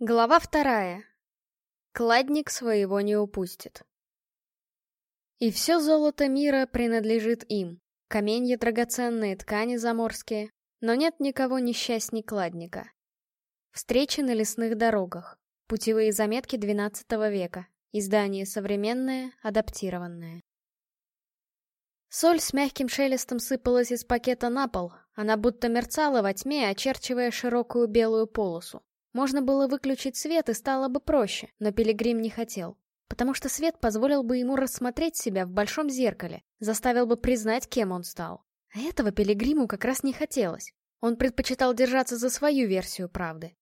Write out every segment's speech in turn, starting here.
Глава вторая. Кладник своего не упустит. И все золото мира принадлежит им. Каменья драгоценные, ткани заморские. Но нет никого несчастней кладника. Встречи на лесных дорогах. Путевые заметки XII века. Издание современное, адаптированное. Соль с мягким шелестом сыпалась из пакета на пол. Она будто мерцала во тьме, очерчивая широкую белую полосу. Можно было выключить свет, и стало бы проще, но Пилигрим не хотел. Потому что свет позволил бы ему рассмотреть себя в большом зеркале, заставил бы признать, кем он стал. А этого Пилигриму как раз не хотелось. Он предпочитал держаться за свою версию правды.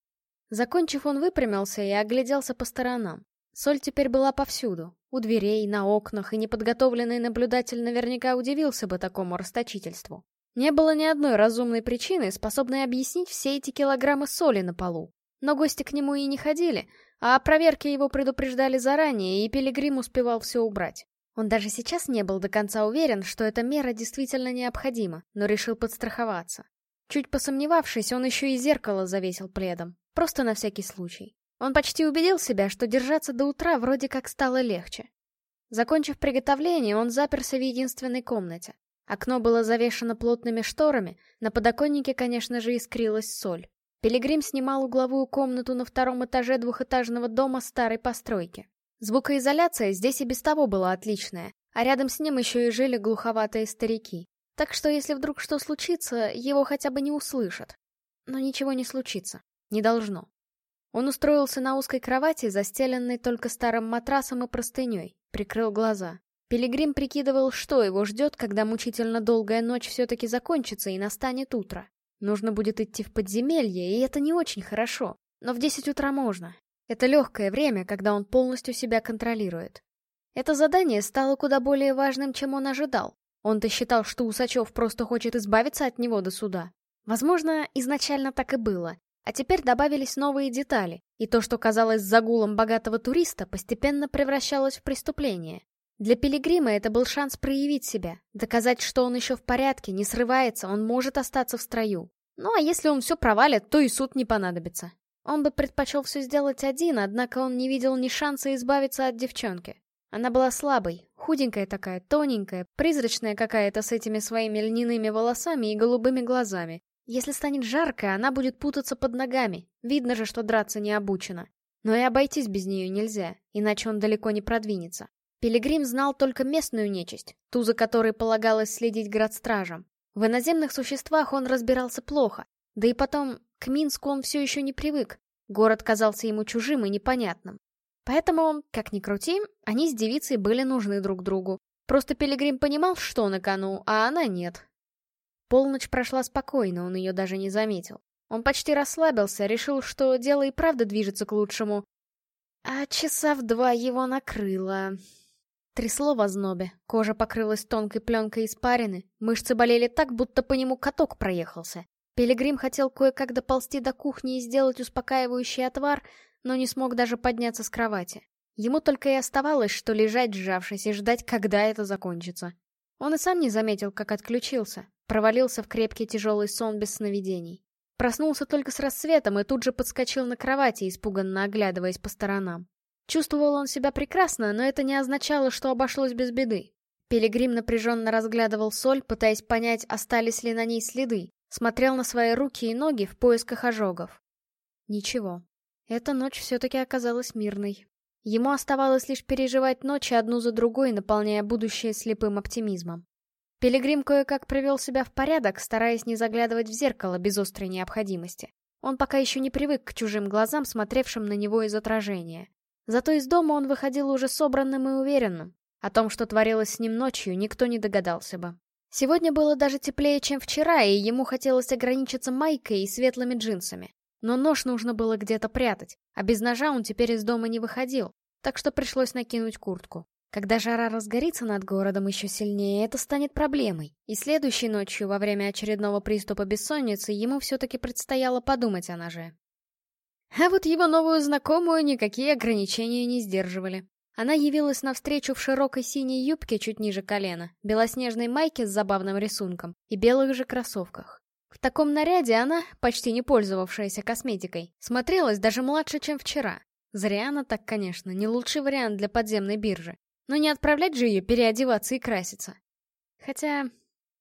Закончив, он выпрямился и огляделся по сторонам. Соль теперь была повсюду. У дверей, на окнах, и неподготовленный наблюдатель наверняка удивился бы такому расточительству. Не было ни одной разумной причины, способной объяснить все эти килограммы соли на полу. Но гости к нему и не ходили, а о проверке его предупреждали заранее, и Пилигрим успевал все убрать. Он даже сейчас не был до конца уверен, что эта мера действительно необходима, но решил подстраховаться. Чуть посомневавшись, он еще и зеркало завесил пледом, просто на всякий случай. Он почти убедил себя, что держаться до утра вроде как стало легче. Закончив приготовление, он заперся в единственной комнате. Окно было завешено плотными шторами, на подоконнике, конечно же, искрилась соль. Пилигрим снимал угловую комнату на втором этаже двухэтажного дома старой постройки. Звукоизоляция здесь и без того была отличная, а рядом с ним еще и жили глуховатые старики. Так что если вдруг что случится, его хотя бы не услышат. Но ничего не случится. Не должно. Он устроился на узкой кровати, застеленной только старым матрасом и простыней, прикрыл глаза. Пилигрим прикидывал, что его ждет, когда мучительно долгая ночь все-таки закончится и настанет утро. Нужно будет идти в подземелье, и это не очень хорошо. Но в 10 утра можно. Это легкое время, когда он полностью себя контролирует. Это задание стало куда более важным, чем он ожидал. Он-то считал, что Усачев просто хочет избавиться от него до суда. Возможно, изначально так и было. А теперь добавились новые детали, и то, что казалось загулом богатого туриста, постепенно превращалось в преступление. Для Пилигрима это был шанс проявить себя, доказать, что он еще в порядке, не срывается, он может остаться в строю. Ну а если он все провалит, то и суд не понадобится. Он бы предпочел все сделать один, однако он не видел ни шанса избавиться от девчонки. Она была слабой, худенькая такая, тоненькая, призрачная какая-то с этими своими льняными волосами и голубыми глазами. Если станет жарко, она будет путаться под ногами. Видно же, что драться не обучена. Но и обойтись без нее нельзя, иначе он далеко не продвинется. Пилигрим знал только местную нечисть, ту, за которой полагалось следить градстражам. В иноземных существах он разбирался плохо, да и потом к Минску он все еще не привык, город казался ему чужим и непонятным. Поэтому, как ни крути, они с девицей были нужны друг другу. Просто Пилигрим понимал, что на кону, а она нет. Полночь прошла спокойно, он ее даже не заметил. Он почти расслабился, решил, что дело и правда движется к лучшему. А часа в два его накрыло. Трясло в ознобе, кожа покрылась тонкой пленкой испарины, мышцы болели так, будто по нему каток проехался. Пилигрим хотел кое-как доползти до кухни и сделать успокаивающий отвар, но не смог даже подняться с кровати. Ему только и оставалось, что лежать, сжавшись, и ждать, когда это закончится. Он и сам не заметил, как отключился, провалился в крепкий тяжелый сон без сновидений. Проснулся только с рассветом и тут же подскочил на кровати, испуганно оглядываясь по сторонам. Чувствовал он себя прекрасно, но это не означало, что обошлось без беды. Пилигрим напряженно разглядывал соль, пытаясь понять, остались ли на ней следы. Смотрел на свои руки и ноги в поисках ожогов. Ничего. Эта ночь все-таки оказалась мирной. Ему оставалось лишь переживать ночи одну за другой, наполняя будущее слепым оптимизмом. Пилигрим кое-как привел себя в порядок, стараясь не заглядывать в зеркало без острой необходимости. Он пока еще не привык к чужим глазам, смотревшим на него из отражения. Зато из дома он выходил уже собранным и уверенным. О том, что творилось с ним ночью, никто не догадался бы. Сегодня было даже теплее, чем вчера, и ему хотелось ограничиться майкой и светлыми джинсами. Но нож нужно было где-то прятать, а без ножа он теперь из дома не выходил, так что пришлось накинуть куртку. Когда жара разгорится над городом еще сильнее, это станет проблемой, и следующей ночью, во время очередного приступа бессонницы, ему все-таки предстояло подумать о ноже. А вот его новую знакомую никакие ограничения не сдерживали. Она явилась навстречу в широкой синей юбке чуть ниже колена, белоснежной майке с забавным рисунком и белых же кроссовках. В таком наряде она, почти не пользовавшаяся косметикой, смотрелась даже младше, чем вчера. Зря она так, конечно, не лучший вариант для подземной биржи. Но не отправлять же ее переодеваться и краситься. Хотя,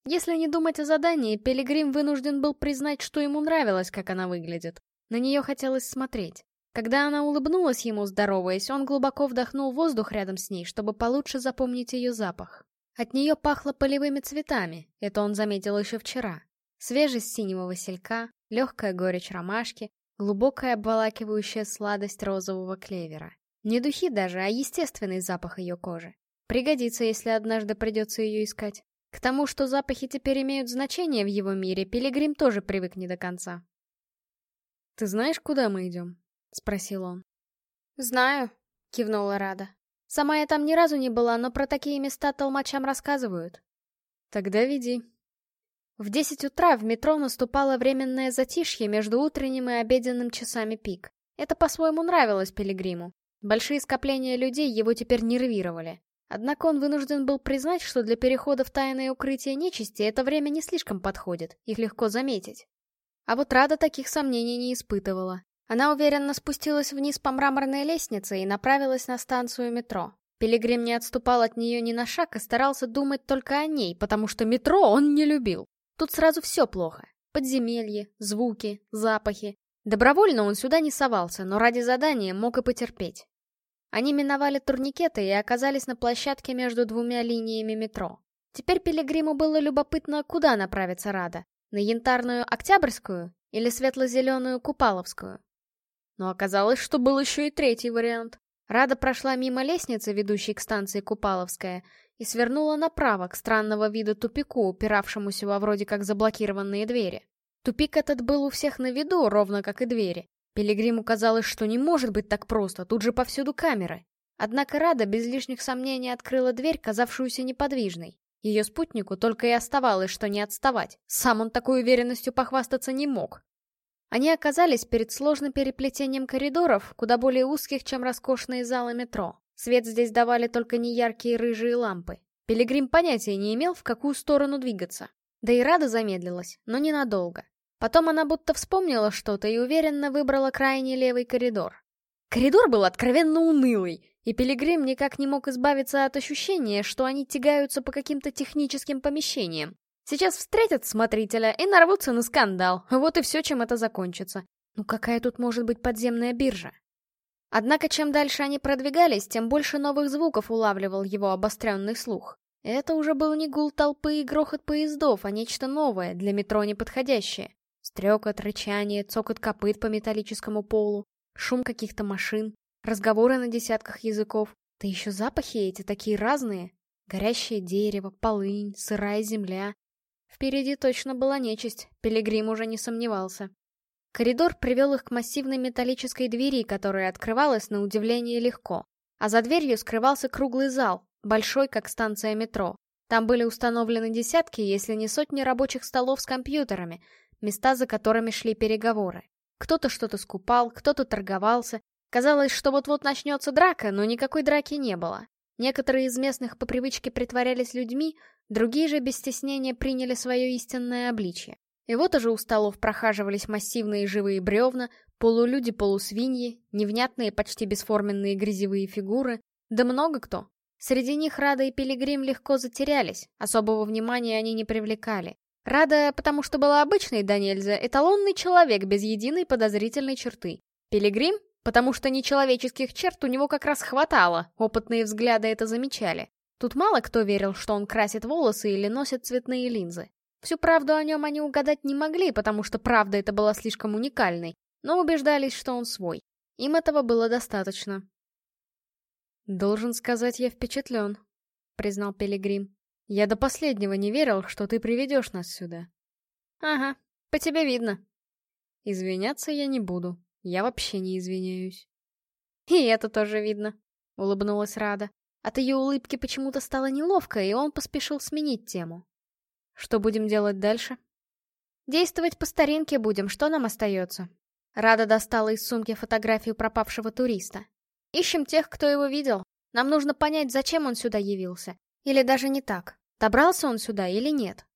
если не думать о задании, Пилигрим вынужден был признать, что ему нравилось, как она выглядит. На нее хотелось смотреть. Когда она улыбнулась ему, здороваясь, он глубоко вдохнул воздух рядом с ней, чтобы получше запомнить ее запах. От нее пахло полевыми цветами, это он заметил еще вчера. Свежесть синего василька, легкая горечь ромашки, глубокая обволакивающая сладость розового клевера. Не духи даже, а естественный запах ее кожи. Пригодится, если однажды придется ее искать. К тому, что запахи теперь имеют значение в его мире, Пилигрим тоже привык не до конца. «Ты знаешь, куда мы идем?» — спросил он. «Знаю», — кивнула Рада. «Сама я там ни разу не была, но про такие места толмачам рассказывают». «Тогда веди». В десять утра в метро наступало временное затишье между утренним и обеденным часами пик. Это по-своему нравилось Пилигриму. Большие скопления людей его теперь нервировали. Однако он вынужден был признать, что для перехода в тайное укрытие нечисти это время не слишком подходит, их легко заметить. А вот Рада таких сомнений не испытывала. Она уверенно спустилась вниз по мраморной лестнице и направилась на станцию метро. Пилигрим не отступал от нее ни на шаг и старался думать только о ней, потому что метро он не любил. Тут сразу все плохо. Подземелье, звуки, запахи. Добровольно он сюда не совался, но ради задания мог и потерпеть. Они миновали турникеты и оказались на площадке между двумя линиями метро. Теперь Пилигриму было любопытно, куда направится Рада на янтарную Октябрьскую или светло-зеленую Купаловскую. Но оказалось, что был еще и третий вариант. Рада прошла мимо лестницы, ведущей к станции Купаловская, и свернула направо к странного вида тупику, упиравшемуся во вроде как заблокированные двери. Тупик этот был у всех на виду, ровно как и двери. Пилигриму казалось, что не может быть так просто, тут же повсюду камеры. Однако Рада без лишних сомнений открыла дверь, казавшуюся неподвижной. Ее спутнику только и оставалось, что не отставать. Сам он такой уверенностью похвастаться не мог. Они оказались перед сложным переплетением коридоров, куда более узких, чем роскошные залы метро. Свет здесь давали только неяркие рыжие лампы. Пилигрим понятия не имел, в какую сторону двигаться. Да и Рада замедлилась, но ненадолго. Потом она будто вспомнила что-то и уверенно выбрала крайний левый коридор. Коридор был откровенно унылый, и Пилигрим никак не мог избавиться от ощущения, что они тягаются по каким-то техническим помещениям. Сейчас встретят смотрителя и нарвутся на скандал. Вот и все, чем это закончится. Ну какая тут может быть подземная биржа? Однако, чем дальше они продвигались, тем больше новых звуков улавливал его обостренный слух. Это уже был не гул толпы и грохот поездов, а нечто новое, для метро неподходящее. Стрекот, рычание, цокот копыт по металлическому полу, шум каких-то машин разговоры на десятках языков, да еще запахи эти такие разные. Горящее дерево, полынь, сырая земля. Впереди точно была нечисть, Пилигрим уже не сомневался. Коридор привел их к массивной металлической двери, которая открывалась на удивление легко. А за дверью скрывался круглый зал, большой, как станция метро. Там были установлены десятки, если не сотни рабочих столов с компьютерами, места, за которыми шли переговоры. Кто-то что-то скупал, кто-то торговался, Казалось, что вот-вот начнется драка, но никакой драки не было. Некоторые из местных по привычке притворялись людьми, другие же без стеснения приняли свое истинное обличье. И вот уже у столов прохаживались массивные живые бревна, полулюди-полусвиньи, невнятные, почти бесформенные грязевые фигуры, да много кто. Среди них Рада и Пилигрим легко затерялись, особого внимания они не привлекали. Рада, потому что была обычной до эталонный человек без единой подозрительной черты. Пилигрим Потому что нечеловеческих черт у него как раз хватало, опытные взгляды это замечали. Тут мало кто верил, что он красит волосы или носит цветные линзы. Всю правду о нем они угадать не могли, потому что правда это была слишком уникальной, но убеждались, что он свой. Им этого было достаточно. «Должен сказать, я впечатлен», — признал Пилигрим. «Я до последнего не верил, что ты приведешь нас сюда». «Ага, по тебе видно». «Извиняться я не буду», я вообще не извиняюсь. И это тоже видно, улыбнулась Рада. От ее улыбки почему-то стало неловко, и он поспешил сменить тему. Что будем делать дальше? Действовать по старинке будем, что нам остается? Рада достала из сумки фотографию пропавшего туриста. Ищем тех, кто его видел. Нам нужно понять, зачем он сюда явился. Или даже не так. Добрался он сюда или нет?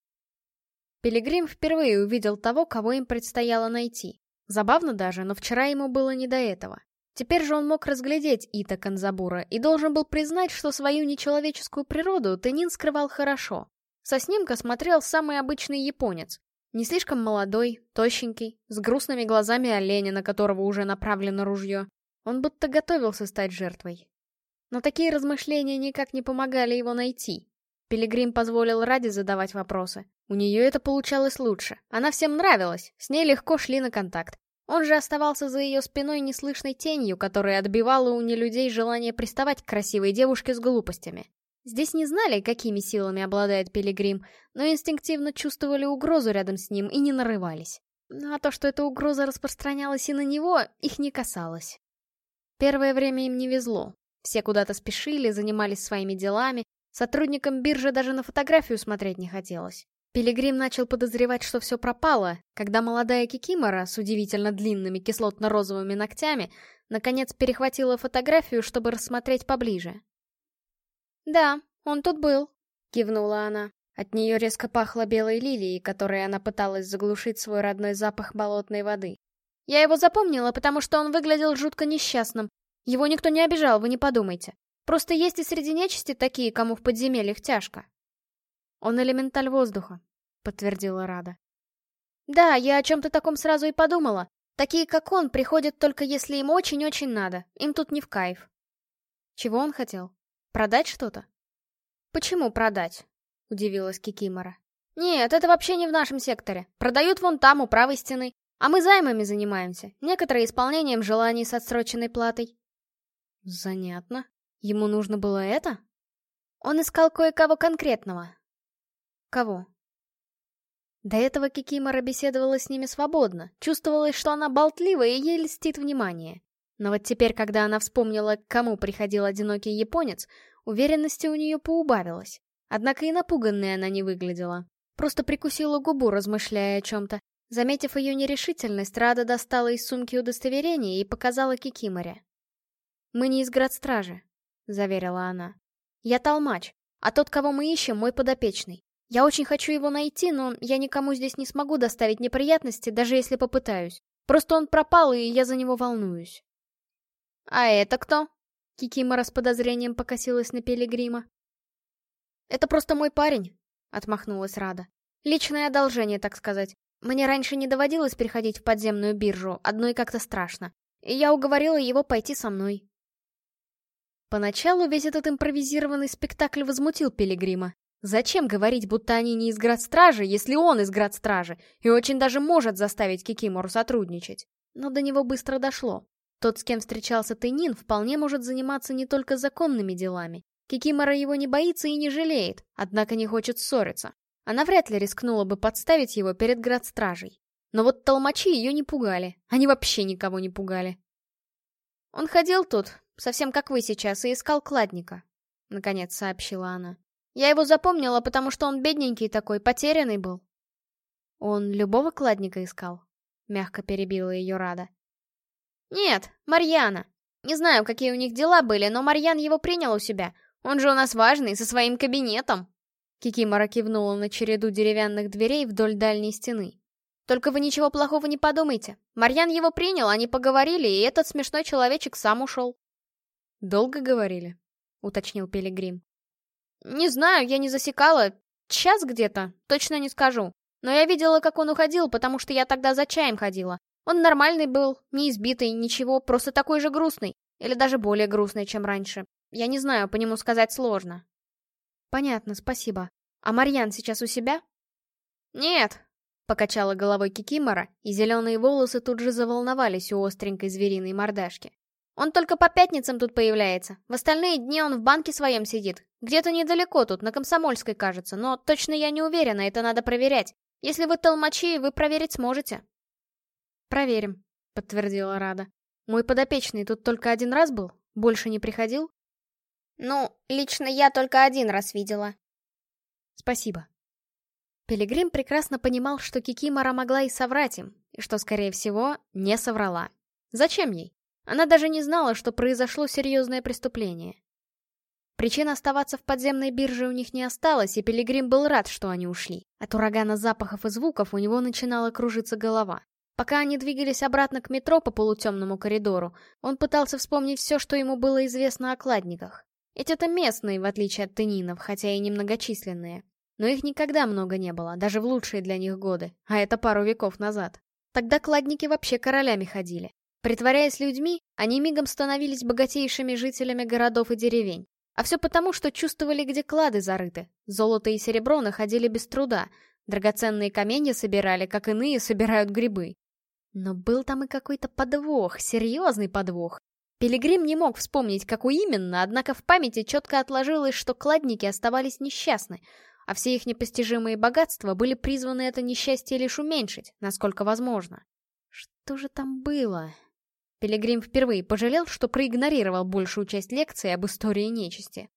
Пилигрим впервые увидел того, кого им предстояло найти. Забавно даже, но вчера ему было не до этого. Теперь же он мог разглядеть Ита Канзабура и должен был признать, что свою нечеловеческую природу Тенин скрывал хорошо. Со снимка смотрел самый обычный японец. Не слишком молодой, тощенький, с грустными глазами оленя, на которого уже направлено ружье. Он будто готовился стать жертвой. Но такие размышления никак не помогали его найти. Пилигрим позволил Раде задавать вопросы. У нее это получалось лучше. Она всем нравилась, с ней легко шли на контакт. Он же оставался за ее спиной неслышной тенью, которая отбивала у нелюдей желание приставать к красивой девушке с глупостями. Здесь не знали, какими силами обладает Пилигрим, но инстинктивно чувствовали угрозу рядом с ним и не нарывались. Ну, а то, что эта угроза распространялась и на него, их не касалось. Первое время им не везло. Все куда-то спешили, занимались своими делами, Сотрудникам биржи даже на фотографию смотреть не хотелось. Пилигрим начал подозревать, что все пропало, когда молодая Кикимора с удивительно длинными кислотно-розовыми ногтями наконец перехватила фотографию, чтобы рассмотреть поближе. «Да, он тут был», — кивнула она. От нее резко пахло белой лилией, которой она пыталась заглушить свой родной запах болотной воды. «Я его запомнила, потому что он выглядел жутко несчастным. Его никто не обижал, вы не подумайте. Просто есть и среди нечисти такие, кому в подземельях тяжко. Он элементаль воздуха, подтвердила Рада. Да, я о чем-то таком сразу и подумала. Такие, как он, приходят только если им очень-очень надо. Им тут не в кайф. Чего он хотел? Продать что-то? Почему продать? Удивилась Кикимора. Нет, это вообще не в нашем секторе. Продают вон там, у правой стены. А мы займами занимаемся, некоторые исполнением желаний с отсроченной платой. Занятно, Ему нужно было это? Он искал кое-кого конкретного. Кого? До этого Кикимора беседовала с ними свободно, чувствовалось, что она болтлива и ей льстит внимание. Но вот теперь, когда она вспомнила, к кому приходил одинокий японец, уверенности у нее поубавилось. Однако и напуганной она не выглядела. Просто прикусила губу, размышляя о чем-то. Заметив ее нерешительность, Рада достала из сумки удостоверение и показала Кикиморе. «Мы не из градстражи», заверила она. «Я толмач, а тот, кого мы ищем, мой подопечный. Я очень хочу его найти, но я никому здесь не смогу доставить неприятности, даже если попытаюсь. Просто он пропал, и я за него волнуюсь». «А это кто?» Кикимора с подозрением покосилась на Пилигрима. «Это просто мой парень», — отмахнулась Рада. «Личное одолжение, так сказать. Мне раньше не доводилось приходить в подземную биржу, одной как-то страшно. И я уговорила его пойти со мной». Поначалу весь этот импровизированный спектакль возмутил Пилигрима. Зачем говорить, будто они не из Градстражи, если он из Градстражи, и очень даже может заставить Кикимору сотрудничать? Но до него быстро дошло. Тот, с кем встречался Тынин, вполне может заниматься не только законными делами. Кикимора его не боится и не жалеет, однако не хочет ссориться. Она вряд ли рискнула бы подставить его перед Градстражей. Но вот толмачи ее не пугали, они вообще никого не пугали. Он ходил тут, совсем как вы сейчас, и искал кладника», — наконец сообщила она. «Я его запомнила, потому что он бедненький такой, потерянный был». «Он любого кладника искал?» — мягко перебила ее Рада. «Нет, Марьяна. Не знаю, какие у них дела были, но Марьян его принял у себя. Он же у нас важный, со своим кабинетом». Кикимора кивнула на череду деревянных дверей вдоль дальней стены. «Только вы ничего плохого не подумайте. Марьян его принял, они поговорили, и этот смешной человечек сам ушел». «Долго говорили?» — уточнил Пилигрим. «Не знаю, я не засекала. Час где-то, точно не скажу. Но я видела, как он уходил, потому что я тогда за чаем ходила. Он нормальный был, не избитый, ничего, просто такой же грустный. Или даже более грустный, чем раньше. Я не знаю, по нему сказать сложно». «Понятно, спасибо. А Марьян сейчас у себя?» «Нет», — покачала головой Кикимора, и зеленые волосы тут же заволновались у остренькой звериной мордашки. Он только по пятницам тут появляется. В остальные дни он в банке своем сидит. Где-то недалеко тут, на Комсомольской, кажется, но точно я не уверена, это надо проверять. Если вы толмачи, вы проверить сможете». «Проверим», — подтвердила Рада. «Мой подопечный тут только один раз был? Больше не приходил?» «Ну, лично я только один раз видела». «Спасибо». Пилигрим прекрасно понимал, что Кикимора могла и соврать им, и что, скорее всего, не соврала. Зачем ей? Она даже не знала, что произошло серьезное преступление. Причин оставаться в подземной бирже у них не осталось, и Пилигрим был рад, что они ушли. От урагана запахов и звуков у него начинала кружиться голова. Пока они двигались обратно к метро по полутемному коридору, он пытался вспомнить все, что ему было известно о кладниках. Эти это местные, в отличие от тынинов, хотя и немногочисленные. Но их никогда много не было, даже в лучшие для них годы, а это пару веков назад. Тогда кладники вообще королями ходили. Притворяясь людьми, они мигом становились богатейшими жителями городов и деревень. А все потому, что чувствовали, где клады зарыты. Золото и серебро находили без труда. Драгоценные каменья собирали, как иные собирают грибы. Но был там и какой-то подвох, серьезный подвох. Пилигрим не мог вспомнить, какой именно, однако в памяти четко отложилось, что кладники оставались несчастны, а все их непостижимые богатства были призваны это несчастье лишь уменьшить, насколько возможно. Что же там было? Пилигрим впервые пожалел, что проигнорировал большую часть лекции об истории нечисти.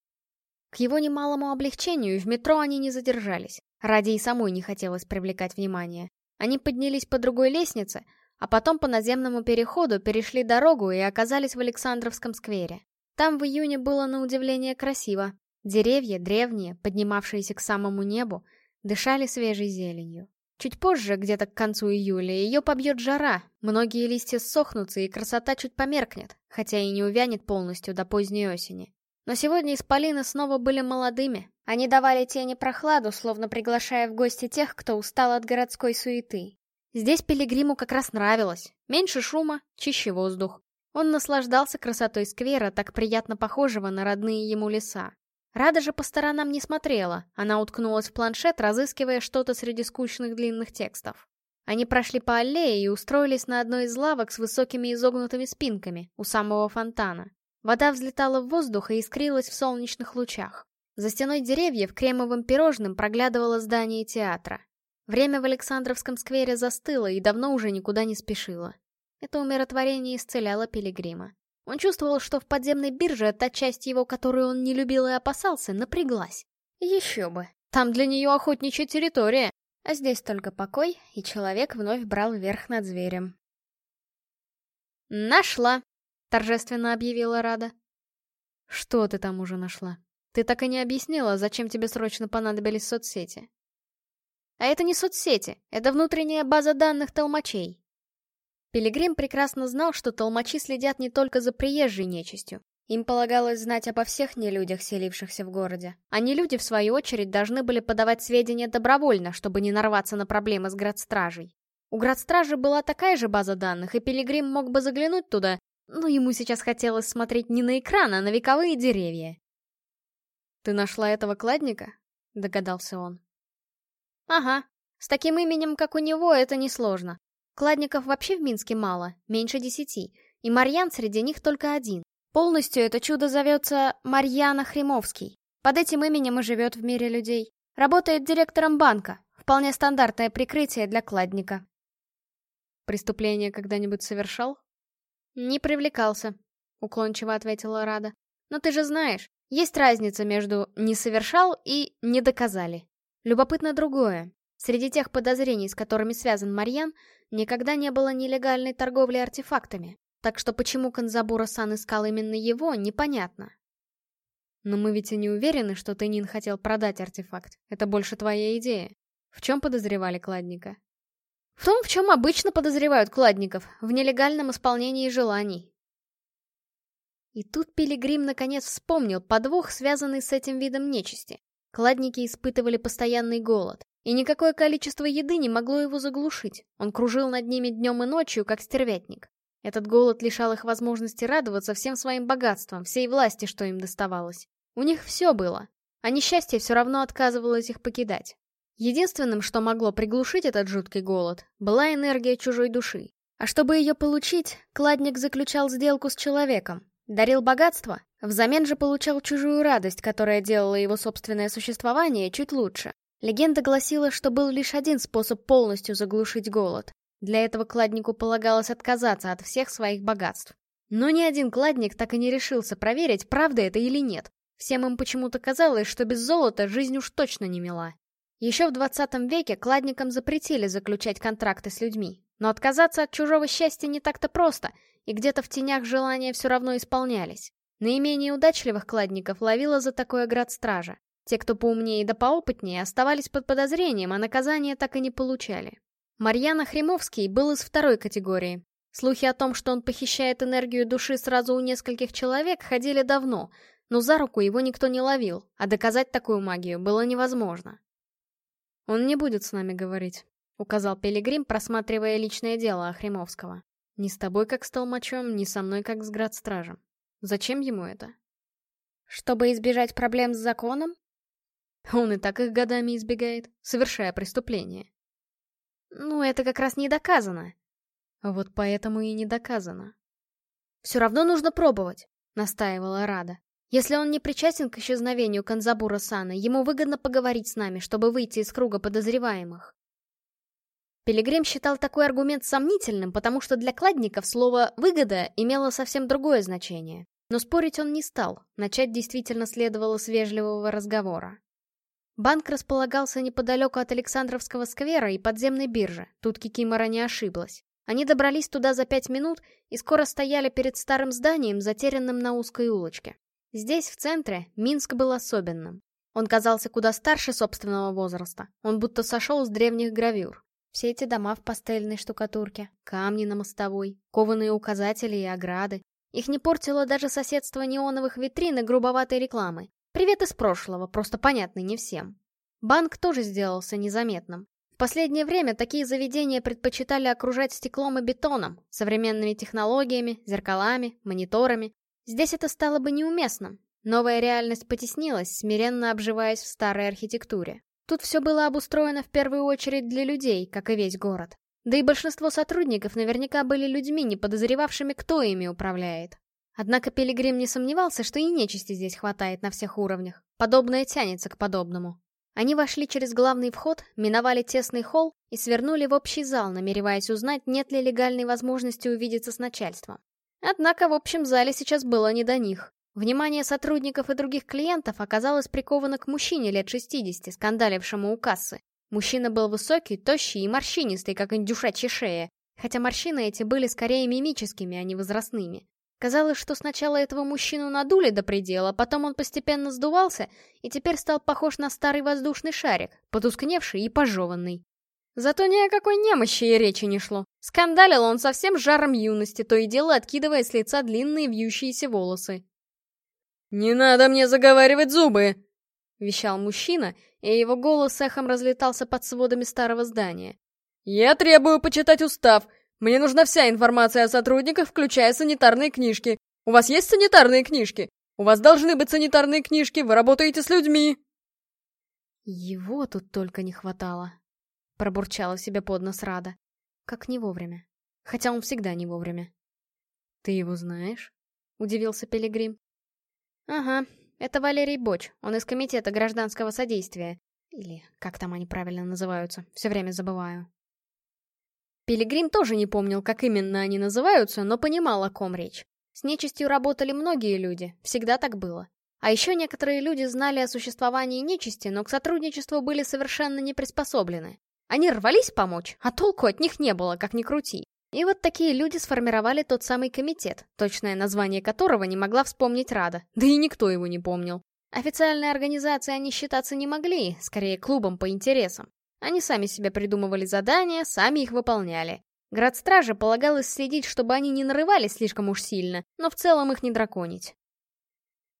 К его немалому облегчению в метро они не задержались. Ради и самой не хотелось привлекать внимание. Они поднялись по другой лестнице, а потом по наземному переходу перешли дорогу и оказались в Александровском сквере. Там в июне было на удивление красиво. Деревья древние, поднимавшиеся к самому небу, дышали свежей зеленью. Чуть позже, где-то к концу июля, ее побьет жара, многие листья сохнутся и красота чуть померкнет, хотя и не увянет полностью до поздней осени. Но сегодня исполины снова были молодыми. Они давали тени прохладу, словно приглашая в гости тех, кто устал от городской суеты. Здесь Пилигриму как раз нравилось. Меньше шума, чище воздух. Он наслаждался красотой сквера, так приятно похожего на родные ему леса. Рада же по сторонам не смотрела, она уткнулась в планшет, разыскивая что-то среди скучных длинных текстов. Они прошли по аллее и устроились на одной из лавок с высокими изогнутыми спинками, у самого фонтана. Вода взлетала в воздух и искрилась в солнечных лучах. За стеной деревьев кремовым пирожным проглядывало здание театра. Время в Александровском сквере застыло и давно уже никуда не спешило. Это умиротворение исцеляло пилигрима. Он чувствовал, что в подземной бирже та часть его, которую он не любил и опасался, напряглась. Еще бы. Там для нее охотничья территория. А здесь только покой, и человек вновь брал верх над зверем. «Нашла!» — торжественно объявила Рада. «Что ты там уже нашла? Ты так и не объяснила, зачем тебе срочно понадобились соцсети». «А это не соцсети, это внутренняя база данных толмачей. Пилигрим прекрасно знал, что толмачи следят не только за приезжей нечистью. Им полагалось знать обо всех нелюдях, селившихся в городе. А нелюди, в свою очередь, должны были подавать сведения добровольно, чтобы не нарваться на проблемы с градстражей. У градстражи была такая же база данных, и Пилигрим мог бы заглянуть туда, но ему сейчас хотелось смотреть не на экран, а на вековые деревья. «Ты нашла этого кладника?» — догадался он. «Ага. С таким именем, как у него, это несложно. Кладников вообще в Минске мало, меньше десяти, и Марьян среди них только один. Полностью это чудо зовется Марьяна Хремовский. Под этим именем и живет в мире людей. Работает директором банка. Вполне стандартное прикрытие для кладника. Преступление когда-нибудь совершал? Не привлекался, уклончиво ответила Рада. Но ты же знаешь, есть разница между «не совершал» и «не доказали». Любопытно другое. Среди тех подозрений, с которыми связан Марьян, никогда не было нелегальной торговли артефактами, так что почему Канзабура-сан искал именно его, непонятно. Но мы ведь и не уверены, что ты Нин хотел продать артефакт. Это больше твоя идея. В чем подозревали кладника? В том, в чем обычно подозревают кладников, в нелегальном исполнении желаний. И тут Пилигрим наконец вспомнил подвох, связанный с этим видом нечисти. Кладники испытывали постоянный голод. И никакое количество еды не могло его заглушить. Он кружил над ними днем и ночью, как стервятник. Этот голод лишал их возможности радоваться всем своим богатствам, всей власти, что им доставалось. У них все было. А несчастье все равно отказывалось их покидать. Единственным, что могло приглушить этот жуткий голод, была энергия чужой души. А чтобы ее получить, кладник заключал сделку с человеком, дарил богатство, взамен же получал чужую радость, которая делала его собственное существование чуть лучше. Легенда гласила, что был лишь один способ полностью заглушить голод. Для этого кладнику полагалось отказаться от всех своих богатств. Но ни один кладник так и не решился проверить, правда это или нет. Всем им почему-то казалось, что без золота жизнь уж точно не мила. Еще в 20 веке кладникам запретили заключать контракты с людьми. Но отказаться от чужого счастья не так-то просто, и где-то в тенях желания все равно исполнялись. Наименее удачливых кладников ловила за такое град стража. Те, кто поумнее да поопытнее, оставались под подозрением, а наказания так и не получали. Марьяна Хремовский был из второй категории. Слухи о том, что он похищает энергию души сразу у нескольких человек, ходили давно, но за руку его никто не ловил, а доказать такую магию было невозможно. «Он не будет с нами говорить», — указал Пилигрим, просматривая личное дело Ахремовского. «Ни с тобой, как с толмачом, ни со мной, как с градстражем. Зачем ему это?» «Чтобы избежать проблем с законом?» Он и так их годами избегает, совершая преступления. Ну, это как раз не доказано. Вот поэтому и не доказано. Все равно нужно пробовать, настаивала Рада. Если он не причастен к исчезновению Канзабура Сана, ему выгодно поговорить с нами, чтобы выйти из круга подозреваемых. Пилигрим считал такой аргумент сомнительным, потому что для кладников слово «выгода» имело совсем другое значение. Но спорить он не стал, начать действительно следовало с вежливого разговора. Банк располагался неподалеку от Александровского сквера и подземной биржи. Тут Кикимора не ошиблась. Они добрались туда за пять минут и скоро стояли перед старым зданием, затерянным на узкой улочке. Здесь, в центре, Минск был особенным. Он казался куда старше собственного возраста. Он будто сошел с древних гравюр. Все эти дома в пастельной штукатурке, камни на мостовой, кованые указатели и ограды. Их не портило даже соседство неоновых витрин и грубоватой рекламы. Привет из прошлого, просто понятный не всем. Банк тоже сделался незаметным. В последнее время такие заведения предпочитали окружать стеклом и бетоном, современными технологиями, зеркалами, мониторами. Здесь это стало бы неуместным. Новая реальность потеснилась, смиренно обживаясь в старой архитектуре. Тут все было обустроено в первую очередь для людей, как и весь город. Да и большинство сотрудников наверняка были людьми, не подозревавшими, кто ими управляет. Однако Пилигрим не сомневался, что и нечисти здесь хватает на всех уровнях. Подобное тянется к подобному. Они вошли через главный вход, миновали тесный холл и свернули в общий зал, намереваясь узнать, нет ли легальной возможности увидеться с начальством. Однако в общем зале сейчас было не до них. Внимание сотрудников и других клиентов оказалось приковано к мужчине лет 60, скандалившему у кассы. Мужчина был высокий, тощий и морщинистый, как индюшачья шея, хотя морщины эти были скорее мимическими, а не возрастными. Казалось, что сначала этого мужчину надули до предела, потом он постепенно сдувался и теперь стал похож на старый воздушный шарик, потускневший и пожеванный. Зато ни о какой немощи и речи не шло. Скандалил он совсем жаром юности, то и дело откидывая с лица длинные вьющиеся волосы. «Не надо мне заговаривать зубы!» — вещал мужчина, и его голос эхом разлетался под сводами старого здания. «Я требую почитать устав мне нужна вся информация о сотрудниках, включая санитарные книжки. У вас есть санитарные книжки? У вас должны быть санитарные книжки, вы работаете с людьми!» «Его тут только не хватало», — пробурчала себе под нос Рада. «Как не вовремя. Хотя он всегда не вовремя». «Ты его знаешь?» — удивился Пилигрим. «Ага, это Валерий Боч, он из Комитета гражданского содействия. Или как там они правильно называются, все время забываю». Пилигрим тоже не помнил, как именно они называются, но понимал, о ком речь. С нечистью работали многие люди, всегда так было. А еще некоторые люди знали о существовании нечисти, но к сотрудничеству были совершенно не приспособлены. Они рвались помочь, а толку от них не было, как ни крути. И вот такие люди сформировали тот самый комитет, точное название которого не могла вспомнить Рада, да и никто его не помнил. Официальной организацией они считаться не могли, скорее клубом по интересам. Они сами себе придумывали задания, сами их выполняли. Град Стражи полагалось следить, чтобы они не нарывались слишком уж сильно, но в целом их не драконить.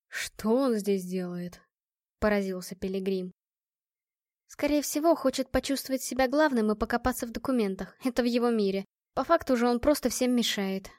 «Что он здесь делает?» — поразился Пилигрим. «Скорее всего, хочет почувствовать себя главным и покопаться в документах. Это в его мире. По факту же он просто всем мешает».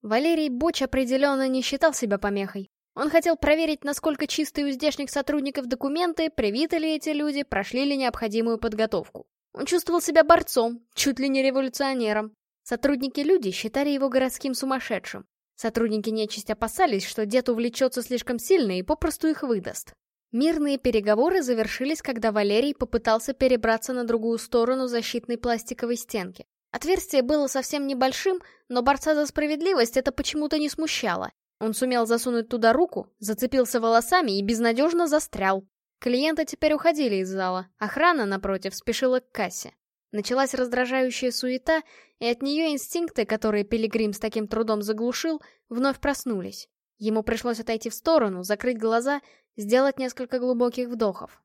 Валерий Боч определенно не считал себя помехой. Он хотел проверить, насколько чистые у здешних сотрудников документы, привиты ли эти люди, прошли ли необходимую подготовку. Он чувствовал себя борцом, чуть ли не революционером. Сотрудники-люди считали его городским сумасшедшим. Сотрудники нечисть опасались, что дед увлечется слишком сильно и попросту их выдаст. Мирные переговоры завершились, когда Валерий попытался перебраться на другую сторону защитной пластиковой стенки. Отверстие было совсем небольшим, но борца за справедливость это почему-то не смущало, он сумел засунуть туда руку, зацепился волосами и безнадежно застрял. Клиенты теперь уходили из зала. Охрана, напротив, спешила к кассе. Началась раздражающая суета, и от нее инстинкты, которые Пилигрим с таким трудом заглушил, вновь проснулись. Ему пришлось отойти в сторону, закрыть глаза, сделать несколько глубоких вдохов.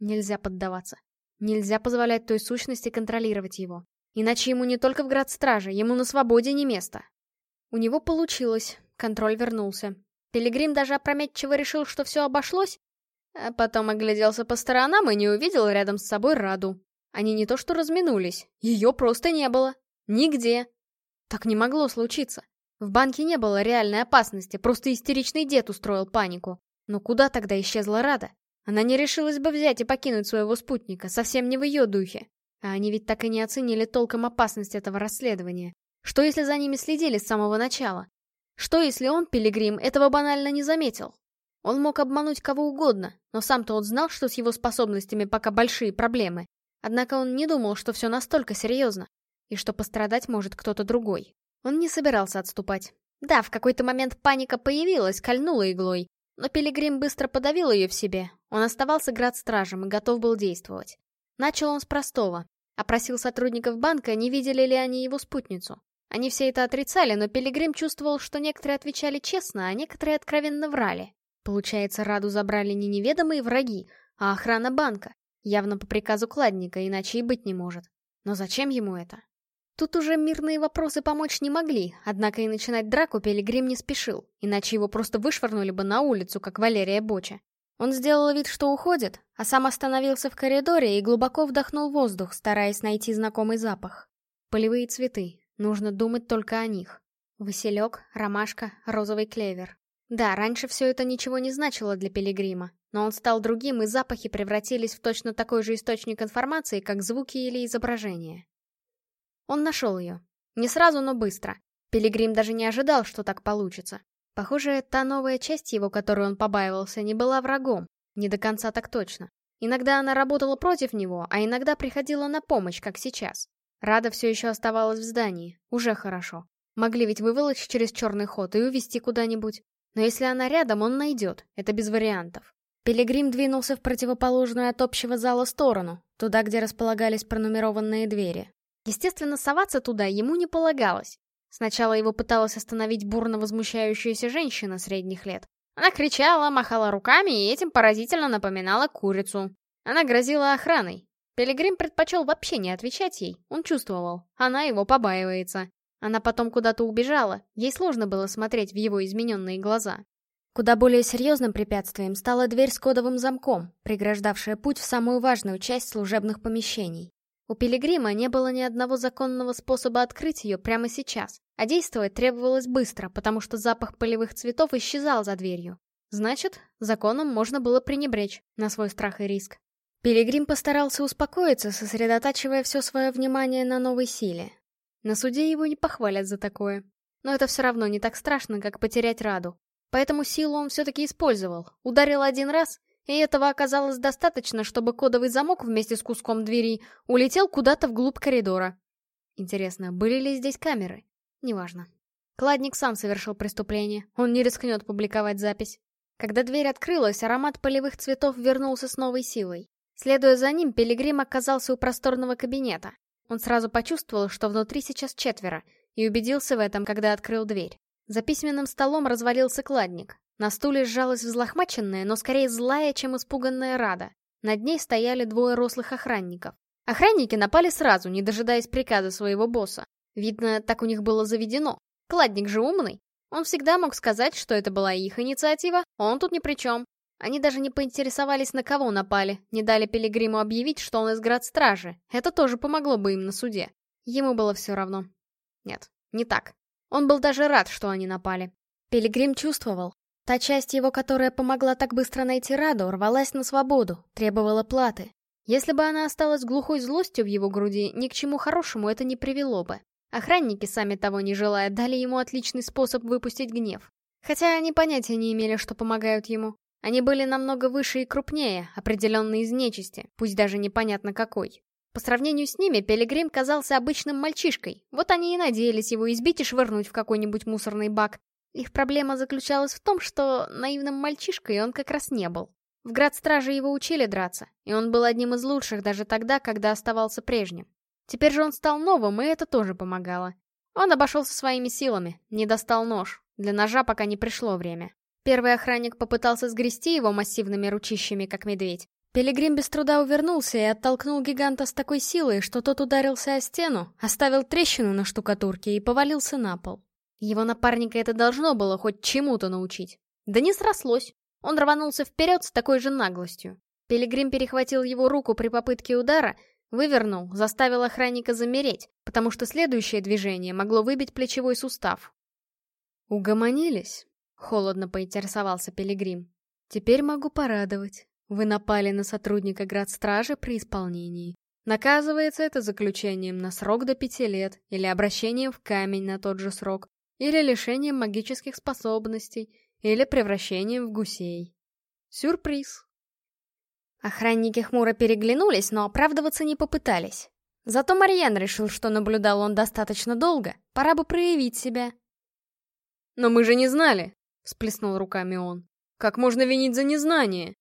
Нельзя поддаваться. Нельзя позволять той сущности контролировать его. Иначе ему не только в град стражи, ему на свободе не место. У него получилось. Контроль вернулся. Пилигрим даже опрометчиво решил, что все обошлось, а потом огляделся по сторонам и не увидел рядом с собой Раду. Они не то что разминулись, ее просто не было. Нигде. Так не могло случиться. В банке не было реальной опасности, просто истеричный дед устроил панику. Но куда тогда исчезла Рада? Она не решилась бы взять и покинуть своего спутника, совсем не в ее духе. А они ведь так и не оценили толком опасность этого расследования. Что если за ними следили с самого начала? Что, если он, Пилигрим, этого банально не заметил? Он мог обмануть кого угодно, но сам-то он знал, что с его способностями пока большие проблемы. Однако он не думал, что все настолько серьезно, и что пострадать может кто-то другой. Он не собирался отступать. Да, в какой-то момент паника появилась, кольнула иглой, но Пилигрим быстро подавил ее в себе. Он оставался град-стражем и готов был действовать. Начал он с простого. Опросил сотрудников банка, не видели ли они его спутницу. Они все это отрицали, но Пилигрим чувствовал, что некоторые отвечали честно, а некоторые откровенно врали. Получается, Раду забрали не неведомые враги, а охрана банка. Явно по приказу кладника, иначе и быть не может. Но зачем ему это? Тут уже мирные вопросы помочь не могли, однако и начинать драку Пилигрим не спешил, иначе его просто вышвырнули бы на улицу, как Валерия Боча. Он сделал вид, что уходит, а сам остановился в коридоре и глубоко вдохнул воздух, стараясь найти знакомый запах. Полевые цветы, Нужно думать только о них. Василек, ромашка, розовый клевер. Да, раньше все это ничего не значило для пилигрима, но он стал другим, и запахи превратились в точно такой же источник информации, как звуки или изображения. Он нашел ее. Не сразу, но быстро. Пилигрим даже не ожидал, что так получится. Похоже, та новая часть его, которую он побаивался, не была врагом. Не до конца так точно. Иногда она работала против него, а иногда приходила на помощь, как сейчас. Рада все еще оставалась в здании. Уже хорошо. Могли ведь выволочь через черный ход и увезти куда-нибудь. Но если она рядом, он найдет. Это без вариантов. Пилигрим двинулся в противоположную от общего зала сторону, туда, где располагались пронумерованные двери. Естественно, соваться туда ему не полагалось. Сначала его пыталась остановить бурно возмущающаяся женщина средних лет. Она кричала, махала руками и этим поразительно напоминала курицу. Она грозила охраной, Пилигрим предпочел вообще не отвечать ей, он чувствовал, она его побаивается. Она потом куда-то убежала, ей сложно было смотреть в его измененные глаза. Куда более серьезным препятствием стала дверь с кодовым замком, преграждавшая путь в самую важную часть служебных помещений. У Пилигрима не было ни одного законного способа открыть ее прямо сейчас, а действовать требовалось быстро, потому что запах полевых цветов исчезал за дверью. Значит, законом можно было пренебречь на свой страх и риск. Пилигрим постарался успокоиться, сосредотачивая все свое внимание на новой силе. На суде его не похвалят за такое. Но это все равно не так страшно, как потерять Раду. Поэтому силу он все-таки использовал. Ударил один раз, и этого оказалось достаточно, чтобы кодовый замок вместе с куском двери улетел куда-то вглубь коридора. Интересно, были ли здесь камеры? Неважно. Кладник сам совершил преступление, он не рискнет публиковать запись. Когда дверь открылась, аромат полевых цветов вернулся с новой силой. Следуя за ним, Пилигрим оказался у просторного кабинета. Он сразу почувствовал, что внутри сейчас четверо, и убедился в этом, когда открыл дверь. За письменным столом развалился кладник. На стуле сжалась взлохмаченная, но скорее злая, чем испуганная Рада. Над ней стояли двое рослых охранников. Охранники напали сразу, не дожидаясь приказа своего босса. Видно, так у них было заведено. Кладник же умный. Он всегда мог сказать, что это была их инициатива, он тут ни при чем. Они даже не поинтересовались, на кого напали, не дали Пилигриму объявить, что он из град стражи. Это тоже помогло бы им на суде. Ему было все равно. Нет, не так. Он был даже рад, что они напали. Пилигрим чувствовал. Та часть его, которая помогла так быстро найти Раду, рвалась на свободу, требовала платы. Если бы она осталась глухой злостью в его груди, ни к чему хорошему это не привело бы. Охранники, сами того не желая, дали ему отличный способ выпустить гнев. Хотя они понятия не имели, что помогают ему. Они были намного выше и крупнее, определенно из нечисти, пусть даже непонятно какой. По сравнению с ними, Пилигрим казался обычным мальчишкой, вот они и надеялись его избить и швырнуть в какой-нибудь мусорный бак. Их проблема заключалась в том, что наивным мальчишкой он как раз не был. В град стражи его учили драться, и он был одним из лучших даже тогда, когда оставался прежним. Теперь же он стал новым, и это тоже помогало. Он обошелся своими силами, не достал нож. Для ножа пока не пришло время. Первый охранник попытался сгрести его массивными ручищами, как медведь. Пилигрим без труда увернулся и оттолкнул гиганта с такой силой, что тот ударился о стену, оставил трещину на штукатурке и повалился на пол. Его напарника это должно было хоть чему-то научить. Да не срослось. Он рванулся вперед с такой же наглостью. Пилигрим перехватил его руку при попытке удара, вывернул, заставил охранника замереть, потому что следующее движение могло выбить плечевой сустав. «Угомонились?» Холодно поинтересовался Пилигрим. «Теперь могу порадовать. Вы напали на сотрудника градстражи при исполнении. Наказывается это заключением на срок до пяти лет или обращением в камень на тот же срок, или лишением магических способностей, или превращением в гусей. Сюрприз!» Охранники хмуро переглянулись, но оправдываться не попытались. Зато Марьян решил, что наблюдал он достаточно долго, пора бы проявить себя. «Но мы же не знали!» Сплеснул руками он. Как можно винить за незнание?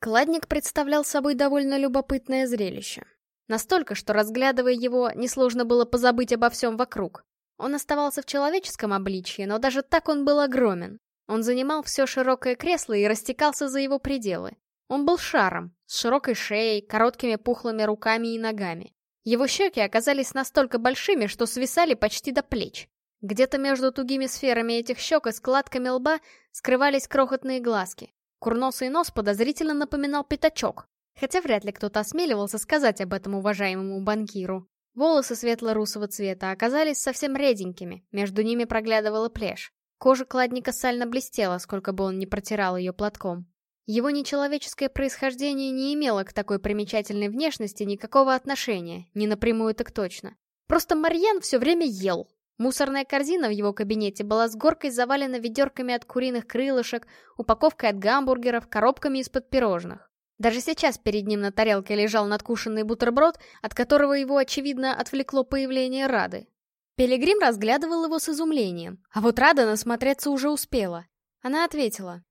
Кладник представлял собой довольно любопытное зрелище. Настолько, что, разглядывая его, несложно было позабыть обо всем вокруг. Он оставался в человеческом обличье, но даже так он был огромен. Он занимал все широкое кресло и растекался за его пределы. Он был шаром, с широкой шеей, короткими пухлыми руками и ногами. Его щеки оказались настолько большими, что свисали почти до плеч. Где-то между тугими сферами этих щек и складками лба скрывались крохотные глазки. Курносый нос подозрительно напоминал пятачок, хотя вряд ли кто-то осмеливался сказать об этом уважаемому банкиру. Волосы светло-русого цвета оказались совсем реденькими, между ними проглядывала плешь. Кожа кладника сально блестела, сколько бы он ни протирал ее платком. Его нечеловеческое происхождение не имело к такой примечательной внешности никакого отношения, не напрямую так точно. Просто Марьян все время ел, Мусорная корзина в его кабинете была с горкой завалена ведерками от куриных крылышек, упаковкой от гамбургеров, коробками из-под пирожных. Даже сейчас перед ним на тарелке лежал надкушенный бутерброд, от которого его, очевидно, отвлекло появление Рады. Пилигрим разглядывал его с изумлением, а вот Рада насмотреться уже успела. Она ответила.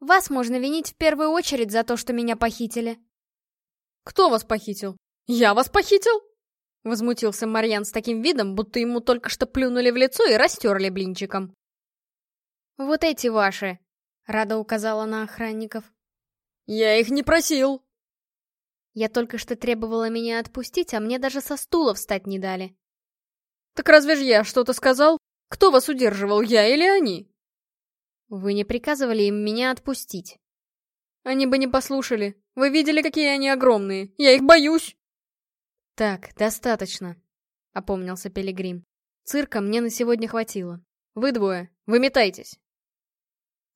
«Вас можно винить в первую очередь за то, что меня похитили». «Кто вас похитил? Я вас похитил?» Возмутился Марьян с таким видом, будто ему только что плюнули в лицо и растерли блинчиком. «Вот эти ваши!» — Рада указала на охранников. «Я их не просил!» Я только что требовала меня отпустить, а мне даже со стула встать не дали. «Так разве ж я что-то сказал? Кто вас удерживал, я или они?» «Вы не приказывали им меня отпустить». «Они бы не послушали. Вы видели, какие они огромные. Я их боюсь!» «Так, достаточно», — опомнился Пилигрим. «Цирка мне на сегодня хватило. Вы двое, выметайтесь».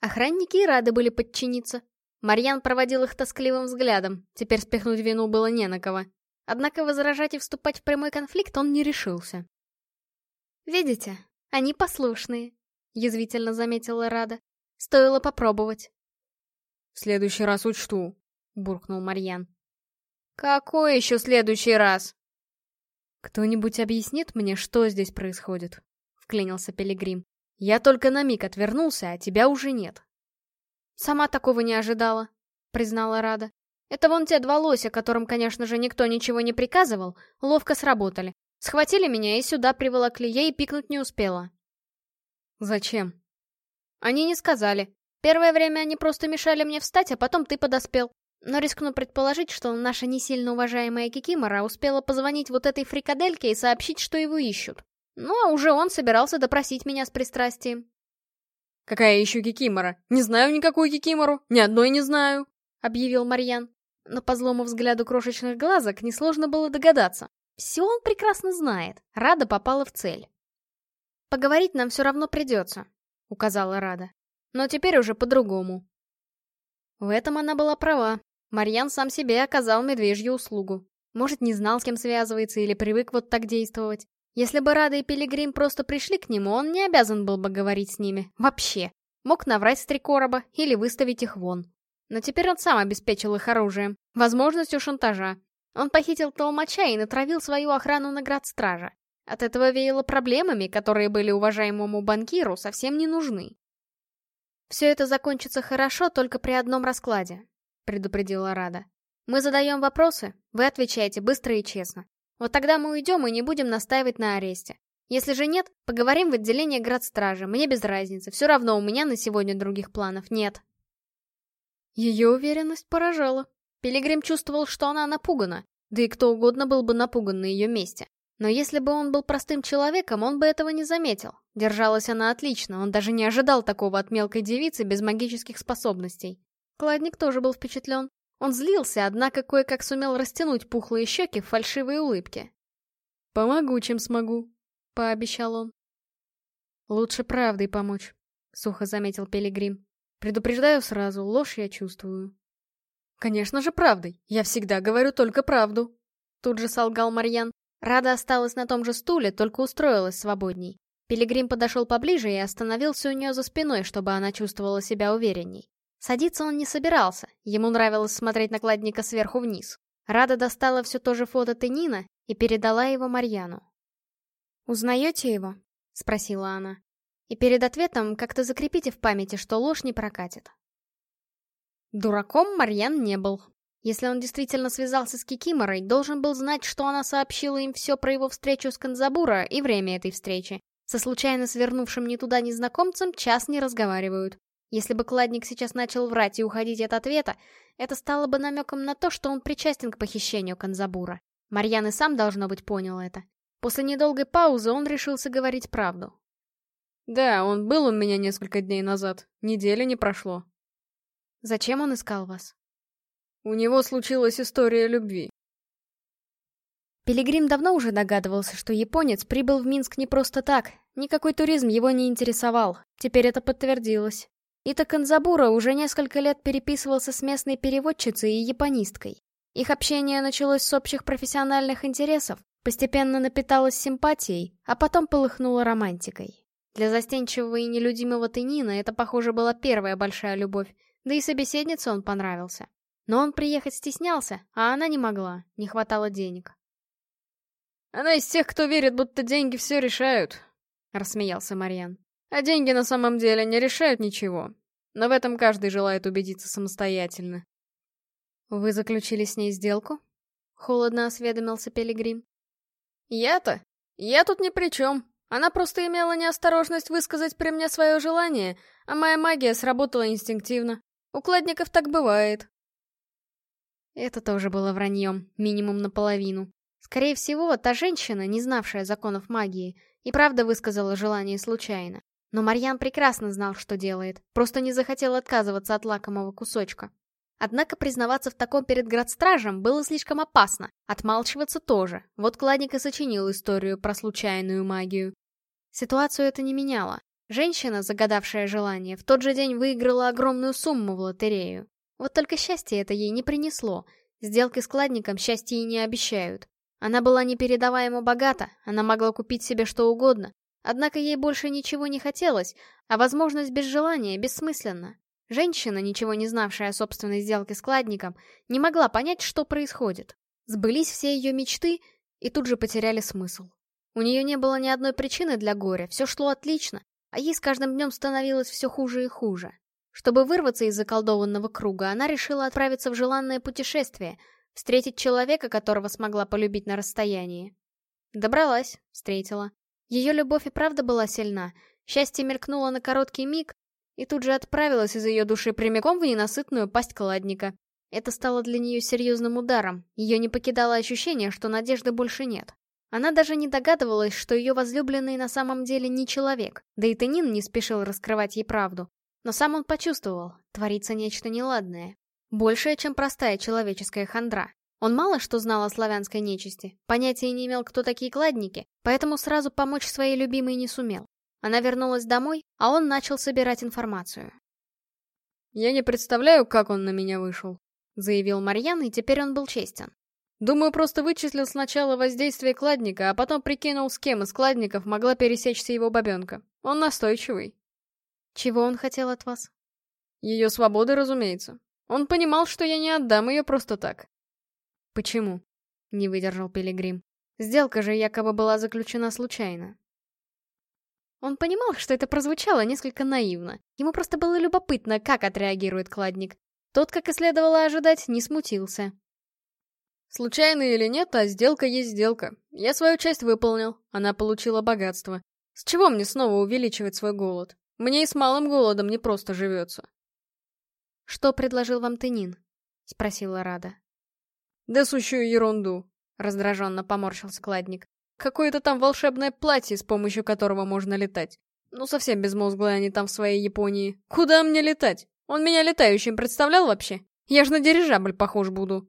Охранники и рады были подчиниться. Марьян проводил их тоскливым взглядом, теперь спихнуть вину было не на кого. Однако возражать и вступать в прямой конфликт он не решился. «Видите, они послушные», — язвительно заметила Рада. «Стоило попробовать». «В следующий раз учту», — буркнул Марьян. Какой еще следующий раз? Кто-нибудь объяснит мне, что здесь происходит? Вклинился Пилигрим. Я только на миг отвернулся, а тебя уже нет. Сама такого не ожидала, признала Рада. Это вон те два лося, которым, конечно же, никто ничего не приказывал, ловко сработали. Схватили меня и сюда приволокли, я и пикнуть не успела. Зачем? Они не сказали. Первое время они просто мешали мне встать, а потом ты подоспел. Но рискну предположить, что наша не сильно уважаемая Кикимора успела позвонить вот этой фрикадельке и сообщить, что его ищут. Ну а уже он собирался допросить меня с пристрастием. «Какая еще Кикимора? Не знаю никакую Кикимору, ни одной не знаю», — объявил Марьян. Но по злому взгляду крошечных глазок несложно было догадаться. Все он прекрасно знает. Рада попала в цель. «Поговорить нам все равно придется», — указала Рада. «Но теперь уже по-другому». В этом она была права. Марьян сам себе оказал медвежью услугу. Может, не знал, с кем связывается, или привык вот так действовать. Если бы Рада и Пилигрим просто пришли к нему, он не обязан был бы говорить с ними. Вообще. Мог наврать с три короба или выставить их вон. Но теперь он сам обеспечил их оружием, возможностью шантажа. Он похитил толмача и натравил свою охрану на градстража. От этого веяло проблемами, которые были уважаемому банкиру совсем не нужны. Все это закончится хорошо только при одном раскладе. — предупредила Рада. «Мы задаем вопросы, вы отвечаете быстро и честно. Вот тогда мы уйдем и не будем настаивать на аресте. Если же нет, поговорим в отделении градстражи, мне без разницы, все равно у меня на сегодня других планов нет». Ее уверенность поражала. Пилигрим чувствовал, что она напугана, да и кто угодно был бы напуган на ее месте. Но если бы он был простым человеком, он бы этого не заметил. Держалась она отлично, он даже не ожидал такого от мелкой девицы без магических способностей. Кладник тоже был впечатлен. Он злился, однако кое-как сумел растянуть пухлые щеки в фальшивые улыбки. «Помогу, чем смогу», — пообещал он. «Лучше правдой помочь», — сухо заметил Пилигрим. «Предупреждаю сразу, ложь я чувствую». «Конечно же правдой. Я всегда говорю только правду», — тут же солгал Марьян. Рада осталась на том же стуле, только устроилась свободней. Пилигрим подошел поближе и остановился у нее за спиной, чтобы она чувствовала себя уверенней. Садиться он не собирался, ему нравилось смотреть накладника сверху вниз. Рада достала все то же фото Тенина и передала его Марьяну. «Узнаете его?» — спросила она. «И перед ответом как-то закрепите в памяти, что ложь не прокатит». Дураком Марьян не был. Если он действительно связался с Кикиморой, должен был знать, что она сообщила им все про его встречу с Канзабура и время этой встречи. Со случайно свернувшим не туда незнакомцем час не разговаривают. Если бы кладник сейчас начал врать и уходить от ответа, это стало бы намеком на то, что он причастен к похищению Канзабура. Марьян и сам, должно быть, понял это. После недолгой паузы он решился говорить правду. «Да, он был у меня несколько дней назад. Недели не прошло». «Зачем он искал вас?» «У него случилась история любви». Пилигрим давно уже догадывался, что японец прибыл в Минск не просто так. Никакой туризм его не интересовал. Теперь это подтвердилось. Ита Канзабура уже несколько лет переписывался с местной переводчицей и японисткой. Их общение началось с общих профессиональных интересов, постепенно напиталось симпатией, а потом полыхнуло романтикой. Для застенчивого и нелюдимого Тенина это, похоже, была первая большая любовь, да и собеседнице он понравился. Но он приехать стеснялся, а она не могла, не хватало денег. «Она из тех, кто верит, будто деньги все решают», — рассмеялся Марьян. А деньги на самом деле не решают ничего. Но в этом каждый желает убедиться самостоятельно. «Вы заключили с ней сделку?» — холодно осведомился Пилигрим. «Я-то? Я тут ни при чем. Она просто имела неосторожность высказать при мне свое желание, а моя магия сработала инстинктивно. У кладников так бывает». Это тоже было враньем, минимум наполовину. Скорее всего, та женщина, не знавшая законов магии, и правда высказала желание случайно. Но Марьян прекрасно знал, что делает, просто не захотел отказываться от лакомого кусочка. Однако признаваться в таком перед градстражем было слишком опасно, отмалчиваться тоже. Вот Кладник и сочинил историю про случайную магию. Ситуацию это не меняло. Женщина, загадавшая желание, в тот же день выиграла огромную сумму в лотерею. Вот только счастье это ей не принесло. Сделки с Кладником счастье ей не обещают. Она была непередаваемо богата, она могла купить себе что угодно, Однако ей больше ничего не хотелось, а возможность без желания бессмысленна. Женщина, ничего не знавшая о собственной сделке с кладником, не могла понять, что происходит. Сбылись все ее мечты и тут же потеряли смысл. У нее не было ни одной причины для горя, все шло отлично, а ей с каждым днем становилось все хуже и хуже. Чтобы вырваться из заколдованного круга, она решила отправиться в желанное путешествие, встретить человека, которого смогла полюбить на расстоянии. Добралась, встретила. Ее любовь и правда была сильна. Счастье мелькнуло на короткий миг и тут же отправилось из ее души прямиком в ненасытную пасть каладника. Это стало для нее серьезным ударом. Ее не покидало ощущение, что надежды больше нет. Она даже не догадывалась, что ее возлюбленный на самом деле не человек, да и Тенин не спешил раскрывать ей правду. Но сам он почувствовал, творится нечто неладное. Большее, чем простая человеческая хандра. Он мало что знал о славянской нечисти, понятия не имел, кто такие кладники, поэтому сразу помочь своей любимой не сумел. Она вернулась домой, а он начал собирать информацию. «Я не представляю, как он на меня вышел», — заявил Марьян, и теперь он был честен. «Думаю, просто вычислил сначала воздействие кладника, а потом прикинул, с кем из кладников могла пересечься его бабенка. Он настойчивый». «Чего он хотел от вас?» «Ее свободы, разумеется. Он понимал, что я не отдам ее просто так. «Почему?» — не выдержал Пилигрим. «Сделка же якобы была заключена случайно». Он понимал, что это прозвучало несколько наивно. Ему просто было любопытно, как отреагирует кладник. Тот, как и следовало ожидать, не смутился. «Случайно или нет, а сделка есть сделка. Я свою часть выполнил. Она получила богатство. С чего мне снова увеличивать свой голод? Мне и с малым голодом не просто живется». «Что предложил вам Тынин?» — спросила Рада. «Да сущую ерунду!» — раздраженно поморщился кладник. «Какое-то там волшебное платье, с помощью которого можно летать. Ну, совсем безмозглые они там в своей Японии. Куда мне летать? Он меня летающим представлял вообще? Я же на дирижабль похож буду!»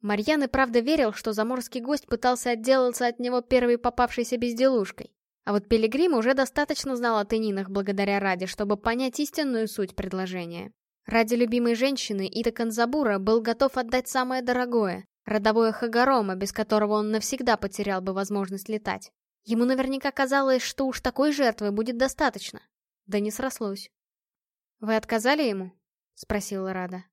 Марьян и правда верил, что заморский гость пытался отделаться от него первой попавшейся безделушкой. А вот Пилигрим уже достаточно знал о тенинах благодаря Раде, чтобы понять истинную суть предложения. Ради любимой женщины Итакан Канзабура был готов отдать самое дорогое — родовое Хагарома, без которого он навсегда потерял бы возможность летать. Ему наверняка казалось, что уж такой жертвы будет достаточно. Да не срослось. «Вы отказали ему?» — спросила Рада.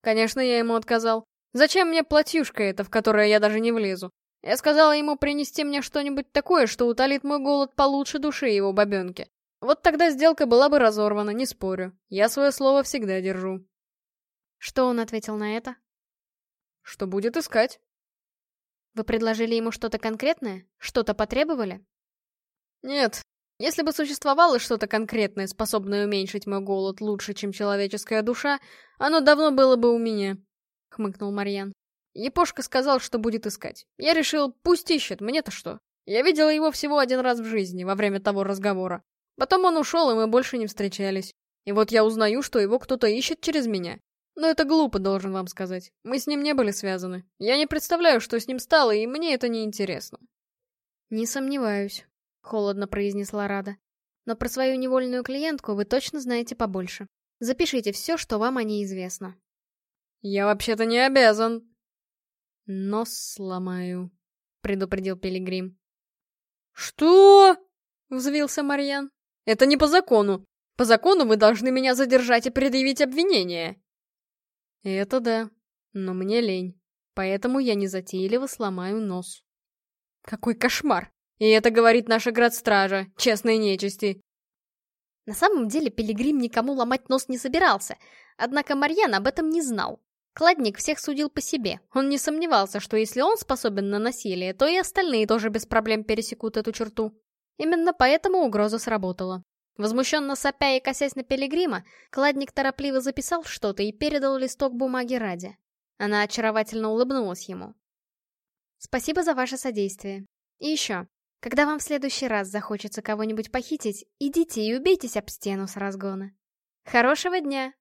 «Конечно, я ему отказал. Зачем мне платьюшка эта, в которое я даже не влезу? Я сказала ему принести мне что-нибудь такое, что утолит мой голод получше души его бабенки. Вот тогда сделка была бы разорвана, не спорю. Я свое слово всегда держу. Что он ответил на это? Что будет искать. Вы предложили ему что-то конкретное? Что-то потребовали? Нет. Если бы существовало что-то конкретное, способное уменьшить мой голод лучше, чем человеческая душа, оно давно было бы у меня, — хмыкнул Марьян. Япошка сказал, что будет искать. Я решил, пусть ищет, мне-то что. Я видела его всего один раз в жизни, во время того разговора. Потом он ушел, и мы больше не встречались. И вот я узнаю, что его кто-то ищет через меня. Но это глупо, должен вам сказать. Мы с ним не были связаны. Я не представляю, что с ним стало, и мне это не интересно. Не сомневаюсь, холодно произнесла Рада. Но про свою невольную клиентку вы точно знаете побольше. Запишите все, что вам о ней известно. Я вообще-то не обязан. Нос сломаю, предупредил Пилигрим. Что? взвился Марьян. Это не по закону. По закону вы должны меня задержать и предъявить обвинение. Это да. Но мне лень. Поэтому я незатейливо сломаю нос. Какой кошмар! И это говорит наша градстража, честной нечисти. На самом деле Пилигрим никому ломать нос не собирался, однако Марьян об этом не знал. Кладник всех судил по себе. Он не сомневался, что если он способен на насилие, то и остальные тоже без проблем пересекут эту черту. Именно поэтому угроза сработала. Возмущенно сопя и косясь на Пилигрима, кладник торопливо записал что-то и передал листок бумаги Раде. Она очаровательно улыбнулась ему. «Спасибо за ваше содействие. И еще, когда вам в следующий раз захочется кого-нибудь похитить, идите и убейтесь об стену с разгона. Хорошего дня!»